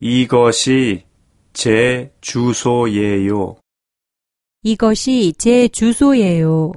이것이 제 주소예요. 이것이 제 주소예요.